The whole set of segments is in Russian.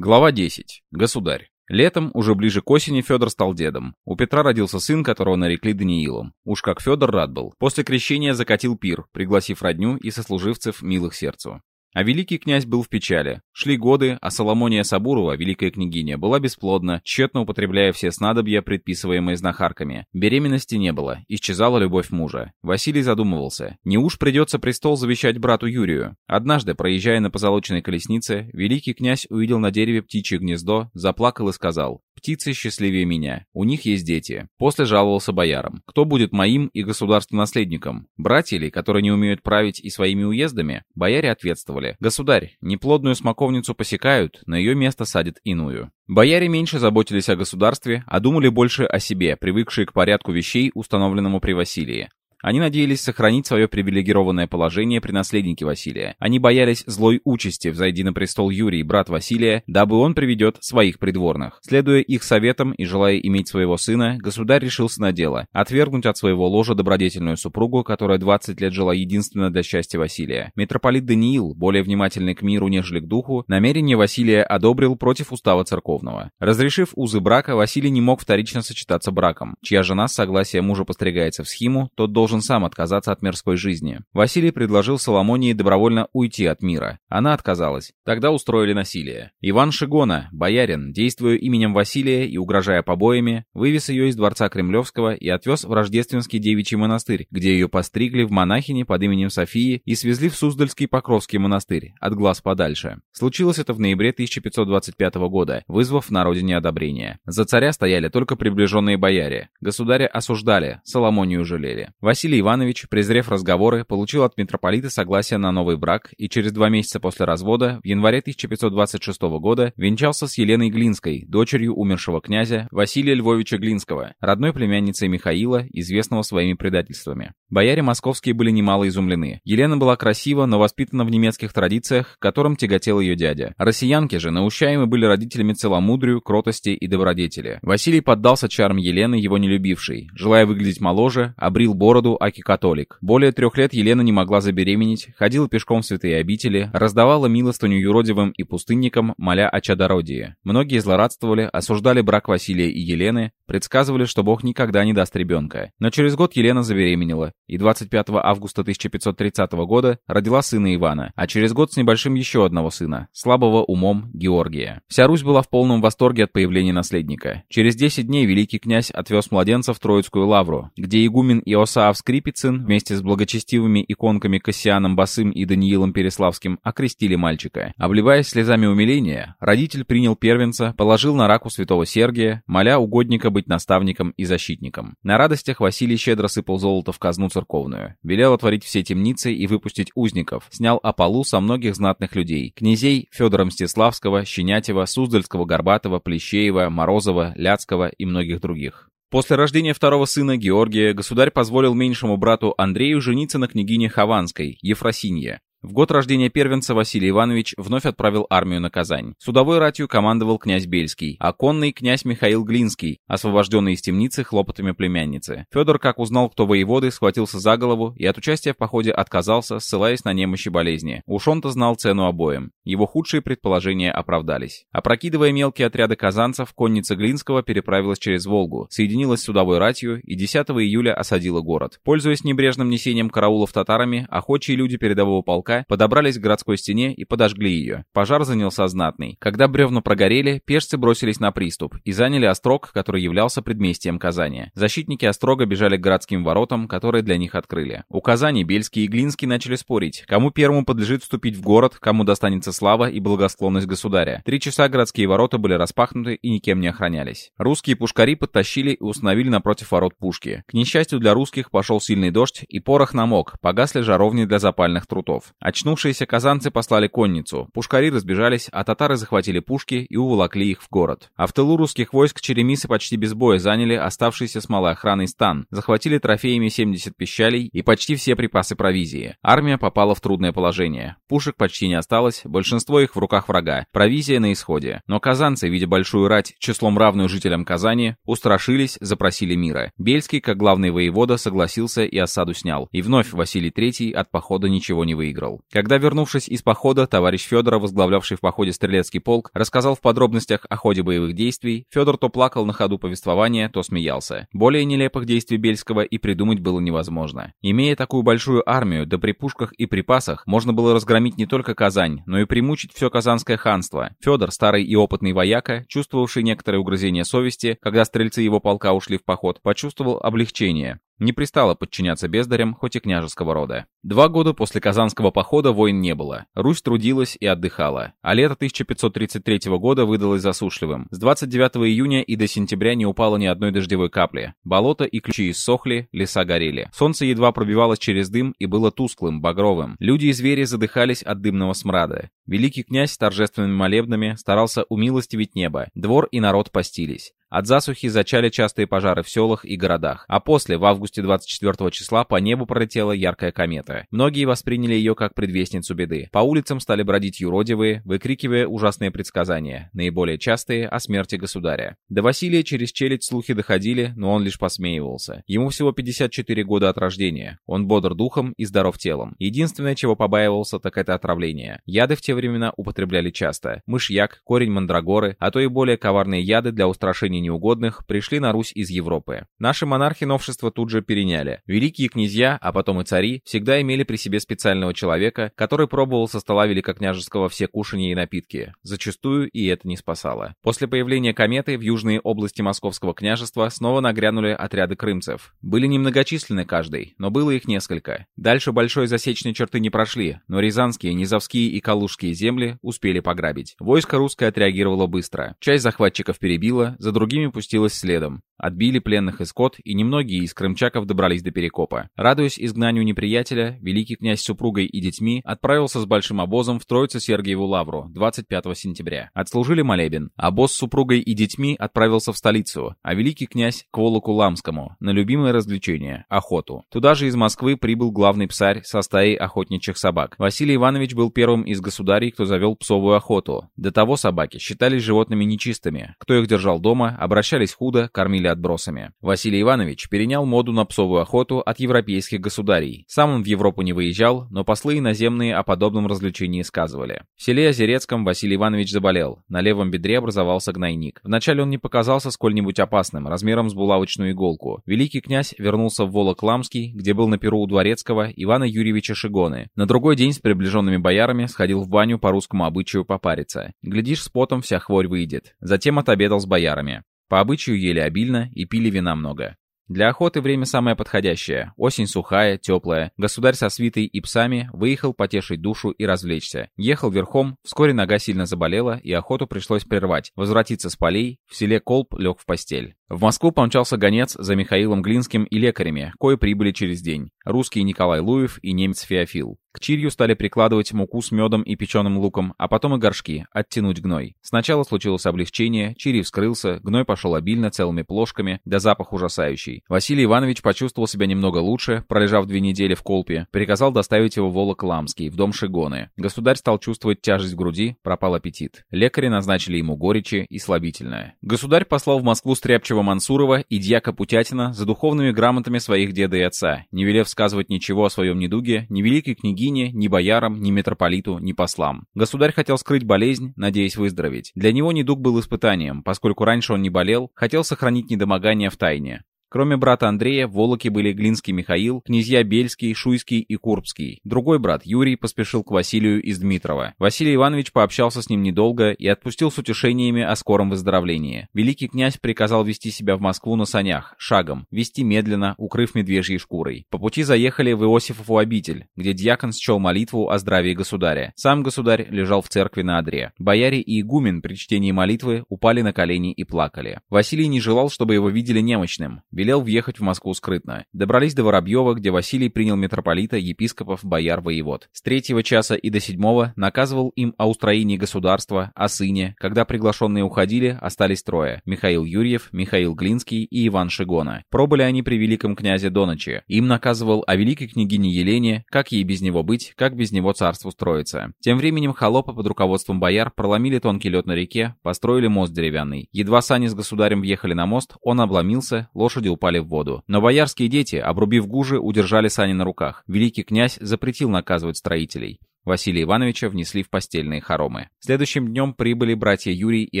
Глава 10. Государь. Летом, уже ближе к осени, Федор стал дедом. У Петра родился сын, которого нарекли Даниилом. Уж как Федор рад был. После крещения закатил пир, пригласив родню и сослуживцев милых сердцу. А великий князь был в печали. Шли годы, а Соломония Сабурова, великая княгиня, была бесплодна, тщетно употребляя все снадобья, предписываемые знахарками. Беременности не было, исчезала любовь мужа. Василий задумывался, не уж придется престол завещать брату Юрию. Однажды, проезжая на позолоченной колеснице, великий князь увидел на дереве птичье гнездо, заплакал и сказал Птицы счастливее меня. У них есть дети. После жаловался боярам. Кто будет моим и государственным наследником? Братья ли, которые не умеют править и своими уездами? Бояре ответствовали. Государь, неплодную смоковницу посекают, на ее место садят иную. Бояре меньше заботились о государстве, а думали больше о себе, привыкшие к порядку вещей, установленному при Василии. Они надеялись сохранить свое привилегированное положение при наследнике Василия. Они боялись злой участи, взойди на престол Юрий, брат Василия, дабы он приведет своих придворных. Следуя их советам и желая иметь своего сына, государь решился на дело – отвергнуть от своего ложа добродетельную супругу, которая 20 лет жила единственно для счастья Василия. Митрополит Даниил, более внимательный к миру, нежели к духу, намерение Василия одобрил против устава церковного. Разрешив узы брака, Василий не мог вторично сочетаться браком. Чья жена с согласия мужа постригается в схиму, тот должен должен сам отказаться от мирской жизни. Василий предложил Соломонии добровольно уйти от мира. Она отказалась. Тогда устроили насилие. Иван Шигона, боярин, действуя именем Василия и угрожая побоями, вывез ее из дворца Кремлевского и отвез в Рождественский девичий монастырь, где ее постригли в монахини под именем Софии и свезли в Суздальский Покровский монастырь, от глаз подальше. Случилось это в ноябре 1525 года, вызвав на родине одобрение. За царя стояли только приближенные бояре. Государя осуждали, Соломонию жалели. Иванович, презрев разговоры, получил от митрополита согласие на новый брак и через два месяца после развода, в январе 1526 года, венчался с Еленой Глинской, дочерью умершего князя Василия Львовича Глинского, родной племянницей Михаила, известного своими предательствами. Бояре московские были немало изумлены. Елена была красива, но воспитана в немецких традициях, которым тяготел ее дядя. Россиянки же наущаемы были родителями целомудрию, кротости и добродетели. Василий поддался чарам Елены, его не любившей. Желая выглядеть моложе, обрил бороду, аки католик. Более трех лет Елена не могла забеременеть, ходила пешком в святые обители, раздавала милостыню юродивым и пустынникам, моля о чадородии. Многие злорадствовали, осуждали брак Василия и Елены, предсказывали, что Бог никогда не даст ребенка. Но через год Елена забеременела, и 25 августа 1530 года родила сына Ивана, а через год с небольшим еще одного сына, слабого умом Георгия. Вся Русь была в полном восторге от появления наследника. Через 10 дней великий князь отвез младенца в Троицкую лавру, где игумен Иосаав Скрипицын вместе с благочестивыми иконками Кассианом Басым и Даниилом Переславским окрестили мальчика. Обливаясь слезами умиления, родитель принял первенца, положил на раку святого Сергия, моля угодника быть наставником и защитником. На радостях Василий щедро сыпал золото в казну церковную. Велел отворить все темницы и выпустить узников. Снял ополу со многих знатных людей. Князей Федора Мстиславского, Щенятева, Суздальского, Горбатова, Плещеева, Морозова, Ляцкого и многих других. После рождения второго сына Георгия государь позволил меньшему брату Андрею жениться на княгине Хованской, Ефросинье. В год рождения первенца Василий Иванович вновь отправил армию на Казань. Судовой ратью командовал князь Бельский, а конный князь Михаил Глинский, освобожденный из темницы хлопотами племянницы. Федор, как узнал, кто воеводы, схватился за голову и от участия в походе отказался, ссылаясь на немощи болезни. Уж он-то знал цену обоим. Его худшие предположения оправдались. Опрокидывая мелкие отряды казанцев, конница Глинского переправилась через Волгу, соединилась с судовой ратью и 10 июля осадила город. Пользуясь небрежным несением караулов татарами, охочие люди передового полка полка подобрались к городской стене и подожгли ее. Пожар занялся знатный. Когда бревна прогорели, пешцы бросились на приступ и заняли острог, который являлся предместьем Казани. Защитники острога бежали к городским воротам, которые для них открыли. У Казани Бельский и Глинский начали спорить, кому первому подлежит вступить в город, кому достанется слава и благосклонность государя. Три часа городские ворота были распахнуты и никем не охранялись. Русские пушкари подтащили и установили напротив ворот пушки. К несчастью для русских пошел сильный дождь, и порох намок, погасли жаровни для запальных трутов. Очнувшиеся казанцы послали конницу. Пушкари разбежались, а татары захватили пушки и уволокли их в город. А в тылу русских войск черемисы почти без боя заняли оставшийся с малой охраной стан, захватили трофеями 70 пищалей и почти все припасы провизии. Армия попала в трудное положение. Пушек почти не осталось, большинство их в руках врага. Провизия на исходе. Но казанцы, видя большую рать, числом равную жителям Казани, устрашились, запросили мира. Бельский, как главный воевода, согласился и осаду снял. И вновь Василий III от похода ничего не выиграл. Уехал. Когда, вернувшись из похода, товарищ Федора, возглавлявший в походе стрелецкий полк, рассказал в подробностях о ходе боевых действий, Федор то плакал на ходу повествования, то смеялся. Более нелепых действий Бельского и придумать было невозможно. Имея такую большую армию, да при пушках и припасах, можно было разгромить не только Казань, но и примучить все Казанское ханство. Федор, старый и опытный вояка, чувствовавший некоторое угрызение совести, когда стрельцы его полка ушли в поход, почувствовал облегчение. Не пристало подчиняться бездарям, хоть и княжеского рода. Два года после Казанского похода войн не было. Русь трудилась и отдыхала. А лето 1533 года выдалось засушливым. С 29 июня и до сентября не упало ни одной дождевой капли. Болота и ключи иссохли, леса горели. Солнце едва пробивалось через дым и было тусклым, багровым. Люди и звери задыхались от дымного смрада. Великий князь торжественными молебнами старался умилостивить небо. Двор и народ постились. От засухи зачали частые пожары в селах и городах, а после, в августе 24 числа, по небу пролетела яркая комета. Многие восприняли ее как предвестницу беды. По улицам стали бродить юродивые, выкрикивая ужасные предсказания, наиболее частые — о смерти государя. До Василия через челядь слухи доходили, но он лишь посмеивался. Ему всего 54 года от рождения. Он бодр духом и здоров телом. Единственное, чего побаивался, так это отравление. Яды в те времена употребляли часто. Мышьяк, корень мандрагоры, а то и более коварные яды для устрашения крайне неугодных, пришли на Русь из Европы. Наши монархи новшества тут же переняли. Великие князья, а потом и цари, всегда имели при себе специального человека, который пробовал со стола великокняжеского все кушания и напитки. Зачастую и это не спасало. После появления кометы в южные области Московского княжества снова нагрянули отряды крымцев. Были немногочисленны каждый, но было их несколько. Дальше большой засечной черты не прошли, но рязанские, низовские и калужские земли успели пограбить. Войско русское отреагировало быстро. Часть захватчиков перебила, за другими другими пустилась следом. Отбили пленных из скот, и немногие из крымчаков добрались до Перекопа. Радуясь изгнанию неприятеля, великий князь с супругой и детьми отправился с большим обозом в Троице-Сергиеву лавру 25 сентября. Отслужили молебен. Обоз с супругой и детьми отправился в столицу, а великий князь к Волоку Ламскому на любимое развлечение – охоту. Туда же из Москвы прибыл главный псарь со стаей охотничьих собак. Василий Иванович был первым из государей, кто завел псовую охоту. До того собаки считались животными нечистыми. Кто их держал дома, обращались худо, кормили отбросами. Василий Иванович перенял моду на псовую охоту от европейских государей. Сам он в Европу не выезжал, но послы иноземные о подобном развлечении сказывали. В селе Озерецком Василий Иванович заболел. На левом бедре образовался гнойник. Вначале он не показался сколь-нибудь опасным, размером с булавочную иголку. Великий князь вернулся в Волок-Ламский, где был на перу у Дворецкого Ивана Юрьевича Шигоны. На другой день с приближенными боярами сходил в баню по русскому обычаю попариться. Глядишь, с потом вся хворь выйдет. Затем отобедал с боярами. По обычаю ели обильно и пили вина много. Для охоты время самое подходящее. Осень сухая, теплая. Государь со свитой и псами выехал потешить душу и развлечься. Ехал верхом, вскоре нога сильно заболела, и охоту пришлось прервать. Возвратиться с полей, в селе Колб лег в постель. В Москву помчался гонец за Михаилом Глинским и лекарями, кое прибыли через день. Русский Николай Луев и немец Феофил. К чирью стали прикладывать муку с медом и печеным луком, а потом и горшки, оттянуть гной. Сначала случилось облегчение, чирий вскрылся, гной пошел обильно целыми плошками, да запах ужасающий. Василий Иванович почувствовал себя немного лучше, пролежав две недели в колпе, приказал доставить его в Волок-Ламский, в дом Шигоны. Государь стал чувствовать тяжесть в груди, пропал аппетит. Лекари назначили ему горечи и слабительное. Государь послал в Москву стряпчего Мансурова и дьяка Путятина за духовными грамотами своих деда и отца, не велев сказывать ничего о своем недуге, ни великой книги княгине, ни боярам, ни митрополиту, ни послам. Государь хотел скрыть болезнь, надеясь выздороветь. Для него недуг был испытанием, поскольку раньше он не болел, хотел сохранить недомогание в тайне. Кроме брата Андрея, в Волоке были Глинский Михаил, князья Бельский, Шуйский и Курбский. Другой брат, Юрий, поспешил к Василию из Дмитрова. Василий Иванович пообщался с ним недолго и отпустил с утешениями о скором выздоровлении. Великий князь приказал вести себя в Москву на санях, шагом, вести медленно, укрыв медвежьей шкурой. По пути заехали в Иосифову обитель, где дьякон счел молитву о здравии государя. Сам государь лежал в церкви на одре. Бояре и игумен при чтении молитвы упали на колени и плакали. Василий не желал, чтобы его видели немощным велел въехать в Москву скрытно. Добрались до Воробьева, где Василий принял митрополита, епископов, бояр, воевод. С третьего часа и до седьмого наказывал им о устроении государства, о сыне. Когда приглашенные уходили, остались трое. Михаил Юрьев, Михаил Глинский и Иван Шигона. Пробыли они при великом князе до ночи. Им наказывал о великой княгине Елене, как ей без него быть, как без него царству строиться. Тем временем холопы под руководством бояр проломили тонкий лед на реке, построили мост деревянный. Едва сани с государем въехали на мост, он обломился, лошади лошади упали в воду. Но боярские дети, обрубив гужи, удержали сани на руках. Великий князь запретил наказывать строителей. Василия Ивановича внесли в постельные хоромы. Следующим днем прибыли братья Юрий и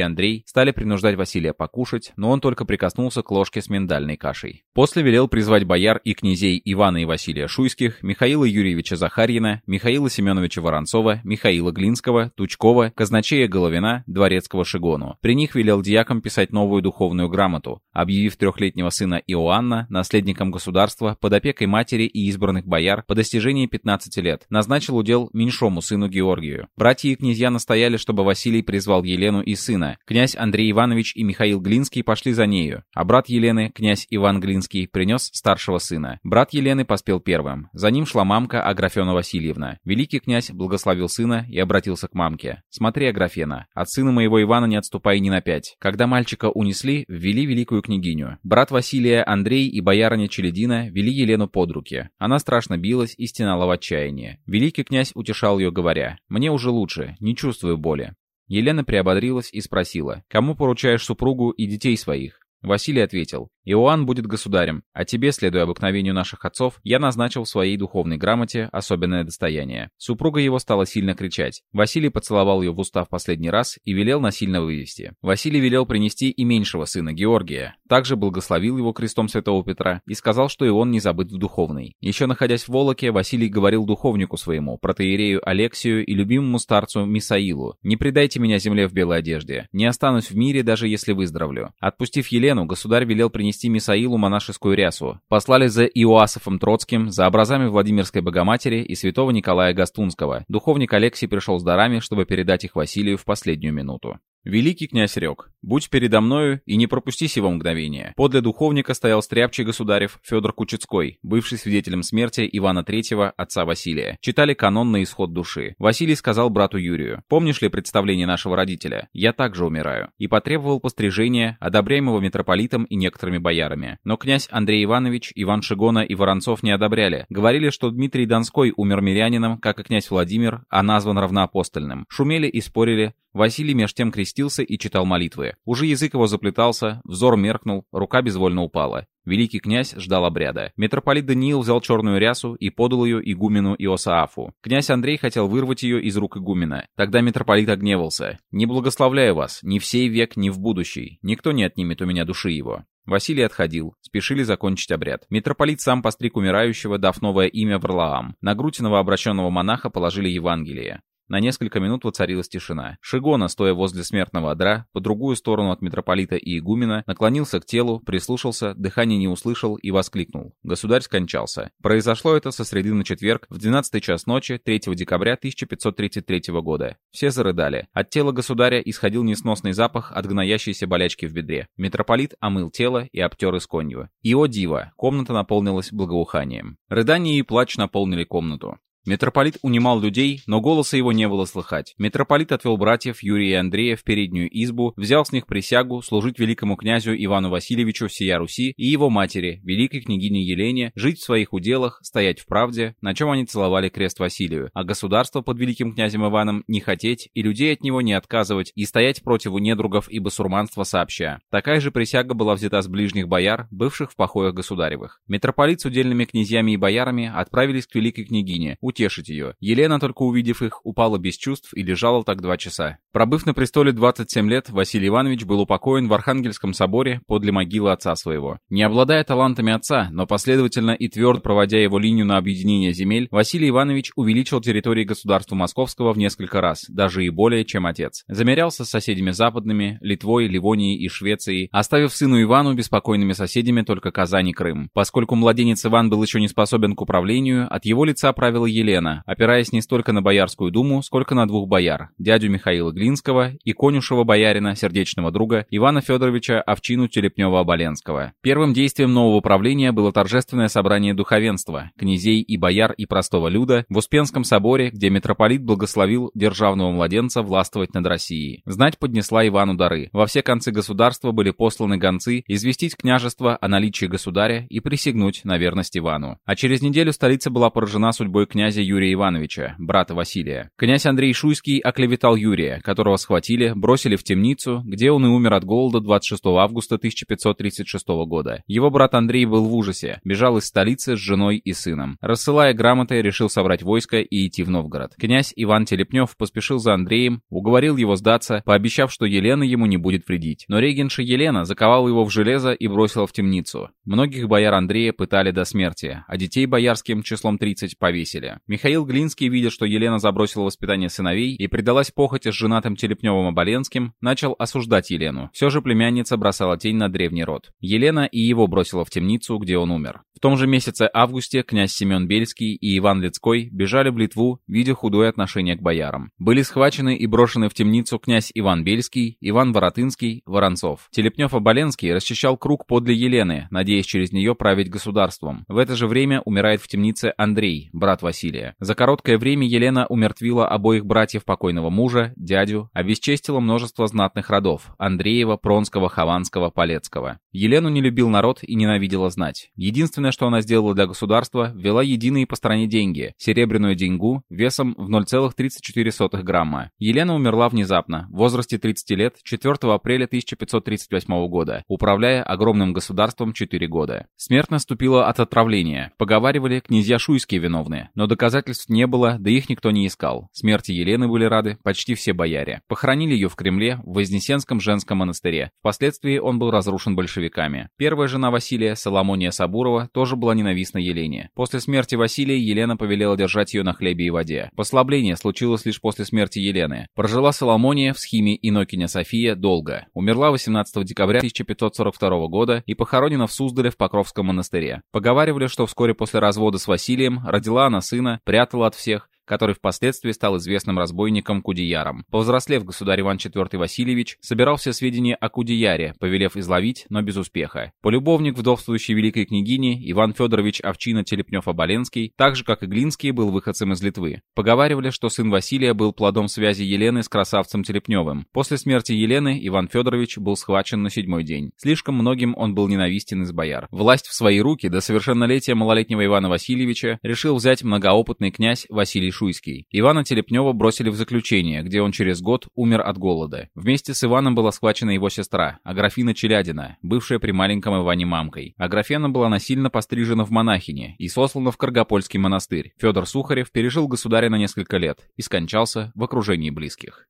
Андрей, стали принуждать Василия покушать, но он только прикоснулся к ложке с миндальной кашей. После велел призвать бояр и князей Ивана и Василия Шуйских, Михаила Юрьевича Захарьина, Михаила Семеновича Воронцова, Михаила Глинского, Тучкова, казначея Головина, дворецкого Шигону. При них велел дьякам писать новую духовную грамоту, объявив трехлетнего сына Иоанна наследником государства под опекой матери и избранных бояр по достижении 15 лет, назначил удел меньшому меньшому сыну Георгию. Братья и князья настояли, чтобы Василий призвал Елену и сына. Князь Андрей Иванович и Михаил Глинский пошли за нею, а брат Елены, князь Иван Глинский, принес старшего сына. Брат Елены поспел первым. За ним шла мамка Аграфена Васильевна. Великий князь благословил сына и обратился к мамке. «Смотри, Аграфена, от сына моего Ивана не отступай ни на пять». Когда мальчика унесли, ввели великую княгиню. Брат Василия Андрей и боярыня Челедина вели Елену под руки. Она страшно билась и стенала в отчаянии. Великий князь утешал утешал ее, говоря, «Мне уже лучше, не чувствую боли». Елена приободрилась и спросила, «Кому поручаешь супругу и детей своих?» Василий ответил, Иоанн будет государем, а тебе, следуя обыкновению наших отцов, я назначил в своей духовной грамоте особенное достояние. Супруга его стала сильно кричать. Василий поцеловал ее в уста в последний раз и велел насильно вывести. Василий велел принести и меньшего сына Георгия. Также благословил его крестом святого Петра и сказал, что и он не забыт в духовной. Еще находясь в Волоке, Василий говорил духовнику своему, протеерею Алексию и любимому старцу Мисаилу, «Не предайте меня земле в белой одежде, не останусь в мире, даже если выздоровлю». Отпустив Елену, государь велел принести Мисаилу монашескую рясу. Послали за Иоасофом Троцким, за образами Владимирской Богоматери и святого Николая Гастунского. Духовник Алексий пришел с дарами, чтобы передать их Василию в последнюю минуту. Великий князь рек, будь передо мною и не пропусти сего мгновения. Подле духовника стоял стряпчий государев Федор Кучецкой, бывший свидетелем смерти Ивана III, отца Василия. Читали канон на исход души. Василий сказал брату Юрию, помнишь ли представление нашего родителя? Я также умираю. И потребовал пострижения, одобряемого митрополитом и некоторыми боярами. Но князь Андрей Иванович, Иван Шигона и Воронцов не одобряли. Говорили, что Дмитрий Донской умер мирянином, как и князь Владимир, а назван равноапостольным. Шумели и спорили, Василий меж тем крестился и читал молитвы. Уже язык его заплетался, взор меркнул, рука безвольно упала. Великий князь ждал обряда. Митрополит Даниил взял черную рясу и подал ее игумену Иосаафу. Князь Андрей хотел вырвать ее из рук игумена. Тогда митрополит огневался. «Не благословляю вас, ни в сей век, ни в будущий. Никто не отнимет у меня души его». Василий отходил. Спешили закончить обряд. Митрополит сам постриг умирающего, дав новое имя Варлаам. На грудь новообращенного монаха положили Евангелие. На несколько минут воцарилась тишина. Шигона, стоя возле смертного одра, по другую сторону от митрополита и игумена, наклонился к телу, прислушался, дыхание не услышал и воскликнул. Государь скончался. Произошло это со среды на четверг, в 12 час ночи, 3 декабря 1533 года. Все зарыдали. От тела государя исходил несносный запах от гноящейся болячки в бедре. Митрополит омыл тело и обтер исконью. И о диво, комната наполнилась благоуханием. Рыдание и плач наполнили комнату. Митрополит унимал людей, но голоса его не было слыхать. Митрополит отвел братьев Юрия и Андрея в переднюю избу, взял с них присягу служить великому князю Ивану Васильевичу всея Руси и его матери, великой княгине Елене, жить в своих уделах, стоять в правде, на чем они целовали крест Василию, а государство под великим князем Иваном не хотеть и людей от него не отказывать и стоять против недругов и басурманства сообща. Такая же присяга была взята с ближних бояр, бывших в покоях государевых. Митрополит с удельными князьями и боярами отправились к великой княгине, утешить ее. Елена, только увидев их, упала без чувств и лежала так два часа. Пробыв на престоле 27 лет, Василий Иванович был упокоен в Архангельском соборе подле могилы отца своего. Не обладая талантами отца, но последовательно и твердо проводя его линию на объединение земель, Василий Иванович увеличил территории государства Московского в несколько раз, даже и более, чем отец. Замерялся с соседями западными, Литвой, Ливонией и Швецией, оставив сыну Ивану беспокойными соседями только Казань и Крым. Поскольку младенец Иван был еще не способен к управлению, от его лица правила Елена, опираясь не столько на Боярскую думу, сколько на двух бояр, дядю Михаила Глинского и конюшего боярина, сердечного друга Ивана Федоровича Овчину Телепнева-Оболенского. Первым действием нового правления было торжественное собрание духовенства, князей и бояр и простого люда в Успенском соборе, где митрополит благословил державного младенца властвовать над Россией. Знать поднесла Ивану дары. Во все концы государства были посланы гонцы известить княжество о наличии государя и присягнуть на верность Ивану. А через неделю столица была поражена судьбой князя князя Юрия Ивановича, брата Василия. Князь Андрей Шуйский оклеветал Юрия, которого схватили, бросили в темницу, где он и умер от голода 26 августа 1536 года. Его брат Андрей был в ужасе, бежал из столицы с женой и сыном. Рассылая грамоты, решил собрать войско и идти в Новгород. Князь Иван Телепнев поспешил за Андреем, уговорил его сдаться, пообещав, что Елена ему не будет вредить. Но регенша Елена заковала его в железо и бросила в темницу. Многих бояр Андрея пытали до смерти, а детей боярским числом 30 повесили. Михаил Глинский, видя, что Елена забросила воспитание сыновей и предалась похоти с женатым Телепневым Оболенским, начал осуждать Елену. Все же племянница бросала тень на древний род. Елена и его бросила в темницу, где он умер. В том же месяце августе князь Семен Бельский и Иван Лицкой бежали в Литву, видя худое отношение к боярам. Были схвачены и брошены в темницу князь Иван Бельский, Иван Воротынский, Воронцов. Телепнев-Оболенский расчищал круг подле Елены, надеясь через нее править государством. В это же время умирает в темнице Андрей, брат Василия. За короткое время Елена умертвила обоих братьев покойного мужа, дядю, обесчестила множество знатных родов – Андреева, Пронского, Хованского, Полецкого. Елену не любил народ и ненавидела знать. Единственное что она сделала для государства, ввела единые по стране деньги, серебряную деньгу весом в 0,34 грамма. Елена умерла внезапно, в возрасте 30 лет, 4 апреля 1538 года, управляя огромным государством 4 года. Смерть наступила от отравления. Поговаривали, князья шуйские виновны, но доказательств не было, да их никто не искал. Смерти Елены были рады почти все бояре. Похоронили ее в Кремле, в Вознесенском женском монастыре. Впоследствии он был разрушен большевиками. Первая жена Василия, Соломония Сабурова, тоже была ненавистна Елене. После смерти Василия Елена повелела держать ее на хлебе и воде. Послабление случилось лишь после смерти Елены. Прожила Соломония в схиме Инокиня София долго. Умерла 18 декабря 1542 года и похоронена в Суздале в Покровском монастыре. Поговаривали, что вскоре после развода с Василием родила она сына, прятала от всех, который впоследствии стал известным разбойником Кудеяром. Повзрослев государь Иван IV Васильевич, собирал все сведения о Кудеяре, повелев изловить, но без успеха. Полюбовник вдовствующей великой княгини Иван Федорович Овчина Телепнев-Оболенский, так же как и Глинский, был выходцем из Литвы. Поговаривали, что сын Василия был плодом связи Елены с красавцем Телепневым. После смерти Елены Иван Федорович был схвачен на седьмой день. Слишком многим он был ненавистен из бояр. Власть в свои руки до совершеннолетия малолетнего Ивана Васильевича решил взять многоопытный князь Василий Шуйский. Ивана Телепнева бросили в заключение, где он через год умер от голода. Вместе с Иваном была схвачена его сестра, Аграфина Челядина, бывшая при маленьком Иване мамкой. Аграфена была насильно пострижена в монахине и сослана в Каргопольский монастырь. Федор Сухарев пережил государя на несколько лет и скончался в окружении близких.